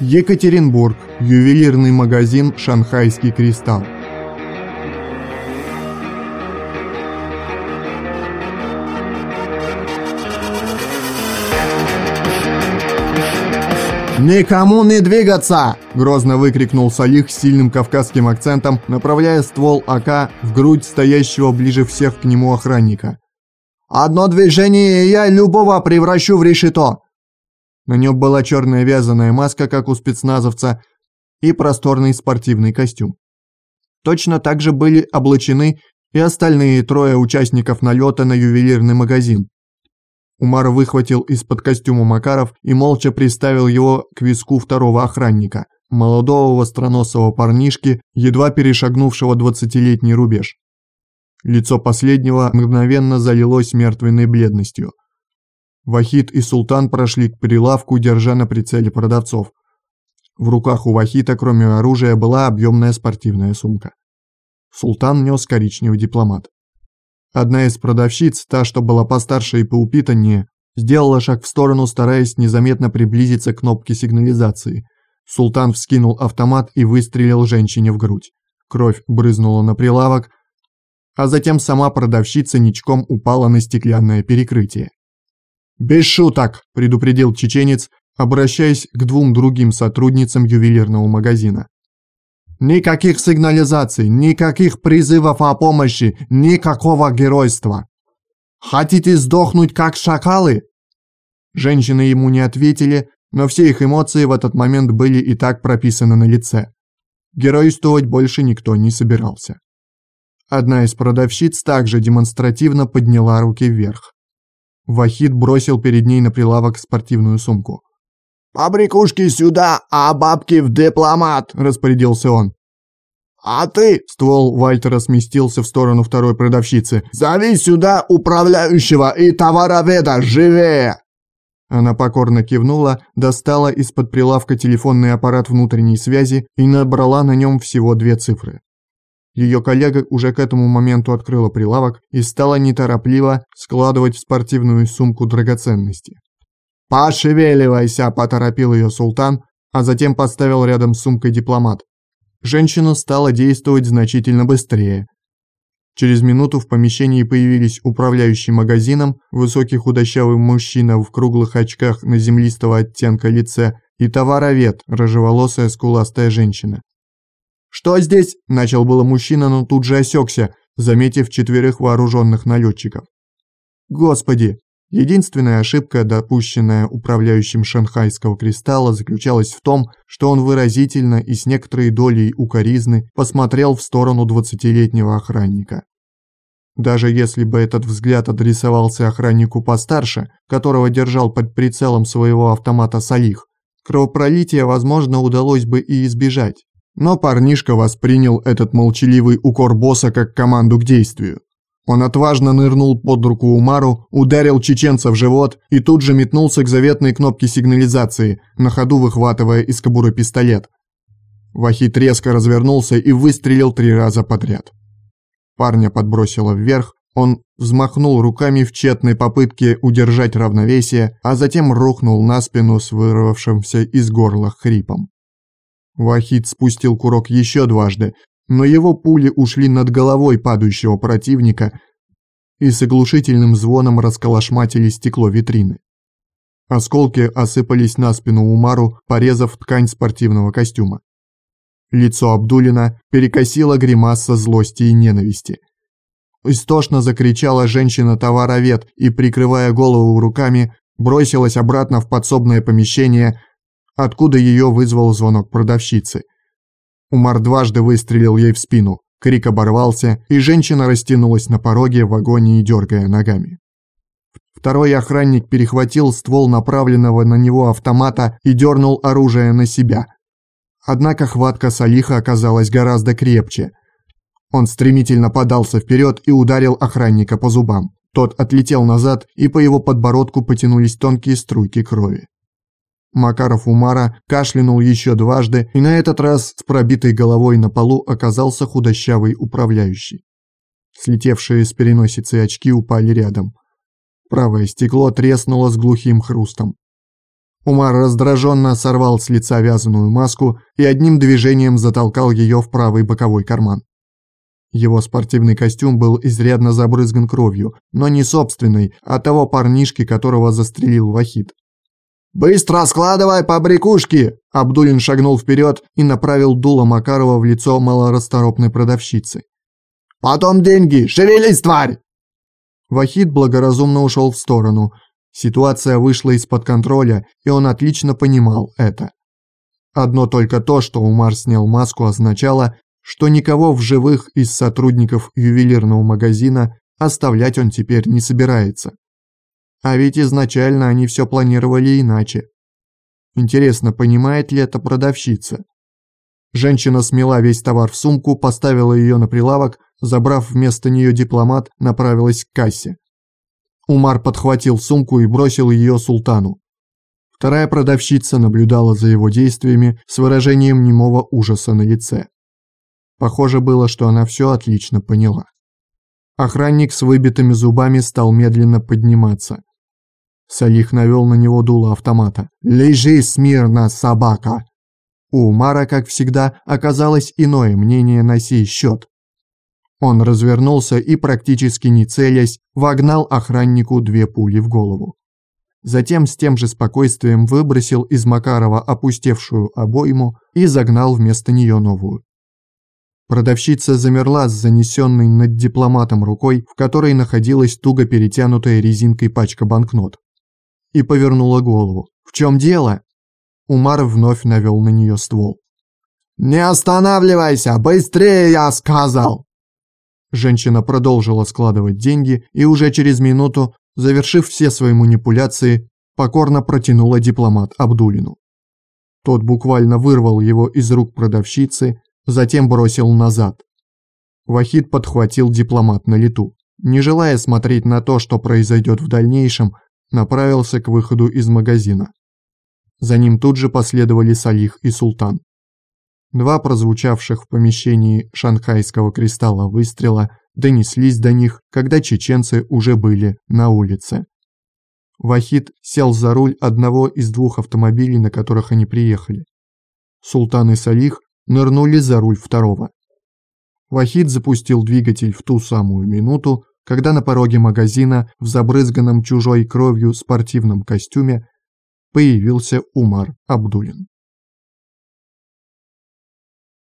Екатеринбург. Ювелирный магазин «Шанхайский кристалл». «Никому не двигаться!» – грозно выкрикнул Салих с сильным кавказским акцентом, направляя ствол АК в грудь стоящего ближе всех к нему охранника. «Одно движение, и я любого превращу в решето!» На нем была черная вязаная маска, как у спецназовца, и просторный спортивный костюм. Точно так же были облачены и остальные трое участников налета на ювелирный магазин. Умар выхватил из-под костюма Макаров и молча приставил его к виску второго охранника, молодого востроносого парнишки, едва перешагнувшего двадцатилетний рубеж. Лицо последнего мгновенно залилось мертвенной бледностью. Вахид и Султан прошли к прилавку, держа на прицеле продавцов. В руках у Вахита, кроме оружия, была объемная спортивная сумка. Султан нес коричневый дипломат. Одна из продавщиц, та, что была постарше и поупитаннее, сделала шаг в сторону, стараясь незаметно приблизиться к кнопке сигнализации. Султан вскинул автомат и выстрелил женщине в грудь. Кровь брызнула на прилавок, а затем сама продавщица ничком упала на стеклянное перекрытие. «Без шуток!» – предупредил чеченец, обращаясь к двум другим сотрудницам ювелирного магазина. Никаких сигнализаций, никаких призывов о помощи, никакого геройства. Хотите сдохнуть как шакалы? Женщины ему не ответили, но все их эмоции в этот момент были и так прописаны на лице. Геройствовать больше никто не собирался. Одна из продавщиц также демонстративно подняла руки вверх. Вахид бросил перед ней на прилавок спортивную сумку. «Побрякушки сюда, а бабки в дипломат!» – распорядился он. «А ты!» – ствол Вальтера сместился в сторону второй продавщицы. «Зови сюда управляющего и товароведа, живее!» Она покорно кивнула, достала из-под прилавка телефонный аппарат внутренней связи и набрала на нем всего две цифры. Ее коллега уже к этому моменту открыла прилавок и стала неторопливо складывать в спортивную сумку драгоценности. «Пошевеливайся!» – поторопил ее султан, а затем поставил рядом с сумкой дипломат. Женщина стала действовать значительно быстрее. Через минуту в помещении появились управляющий магазином, высокий худощавый мужчина в круглых очках на землистого оттенка лице и товаровед, рыжеволосая скуластая женщина. «Что здесь?» – начал было мужчина, но тут же осекся, заметив четверых вооруженных налетчиков. «Господи, Единственная ошибка, допущенная управляющим шанхайского кристалла, заключалась в том, что он выразительно и с некоторой долей укоризны посмотрел в сторону двадцатилетнего охранника. Даже если бы этот взгляд адресовался охраннику постарше, которого держал под прицелом своего автомата Салих, кровопролития, возможно, удалось бы и избежать. Но парнишка воспринял этот молчаливый укор босса как команду к действию. Он отважно нырнул под руку Умару, ударил чеченца в живот и тут же метнулся к заветной кнопке сигнализации, на ходу выхватывая из кобуры пистолет. Вахид резко развернулся и выстрелил три раза подряд. Парня подбросило вверх, он взмахнул руками в тщетной попытке удержать равновесие, а затем рухнул на спину с вырвавшимся из горла хрипом. Вахид спустил курок еще дважды, но его пули ушли над головой падающего противника и с оглушительным звоном расколошматили стекло витрины. Осколки осыпались на спину Умару, порезав ткань спортивного костюма. Лицо Абдулина перекосило гримаса злости и ненависти. Истошно закричала женщина-товаровед и, прикрывая голову руками, бросилась обратно в подсобное помещение, откуда ее вызвал звонок продавщицы. Умар дважды выстрелил ей в спину. Крик оборвался, и женщина растянулась на пороге в агонии, дергая ногами. Второй охранник перехватил ствол направленного на него автомата и дернул оружие на себя. Однако хватка Салиха оказалась гораздо крепче. Он стремительно подался вперед и ударил охранника по зубам. Тот отлетел назад, и по его подбородку потянулись тонкие струйки крови. Макаров Умара кашлянул еще дважды, и на этот раз с пробитой головой на полу оказался худощавый управляющий. Слетевшие с переносицы очки упали рядом. Правое стекло треснуло с глухим хрустом. Умар раздраженно сорвал с лица вязаную маску и одним движением затолкал ее в правый боковой карман. Его спортивный костюм был изрядно забрызган кровью, но не собственной, а того парнишки, которого застрелил Вахид. «Быстро складывай побрякушки!» Абдулин шагнул вперед и направил дуло Макарова в лицо малорасторопной продавщицы. «Потом деньги! Шевелись, тварь!» Вахид благоразумно ушел в сторону. Ситуация вышла из-под контроля, и он отлично понимал это. Одно только то, что Умар снял маску, означало, что никого в живых из сотрудников ювелирного магазина оставлять он теперь не собирается. А ведь изначально они все планировали иначе. Интересно, понимает ли это продавщица? Женщина смела весь товар в сумку, поставила ее на прилавок, забрав вместо нее дипломат, направилась к кассе. Умар подхватил сумку и бросил ее султану. Вторая продавщица наблюдала за его действиями с выражением немого ужаса на лице. Похоже было, что она все отлично поняла. Охранник с выбитыми зубами стал медленно подниматься. Салих навел на него дуло автомата. «Лежи смирно, собака!» У Умара, как всегда, оказалось иное мнение на сей счет. Он развернулся и, практически не целясь, вогнал охраннику две пули в голову. Затем с тем же спокойствием выбросил из Макарова опустевшую обойму и загнал вместо нее новую. Продавщица замерла с занесенной над дипломатом рукой, в которой находилась туго перетянутая резинкой пачка банкнот и повернула голову. «В чем дело?» Умар вновь навел на нее ствол. «Не останавливайся! Быстрее, я сказал!» Женщина продолжила складывать деньги и уже через минуту, завершив все свои манипуляции, покорно протянула дипломат Абдулину. Тот буквально вырвал его из рук продавщицы, затем бросил назад. Вахид подхватил дипломат на лету. Не желая смотреть на то, что произойдет в дальнейшем, направился к выходу из магазина. За ним тут же последовали Салих и Султан. Два прозвучавших в помещении шанхайского кристалла выстрела донеслись до них, когда чеченцы уже были на улице. Вахид сел за руль одного из двух автомобилей, на которых они приехали. Султан и Салих нырнули за руль второго. Вахид запустил двигатель в ту самую минуту, когда на пороге магазина в забрызганном чужой кровью спортивном костюме появился Умар Абдулин.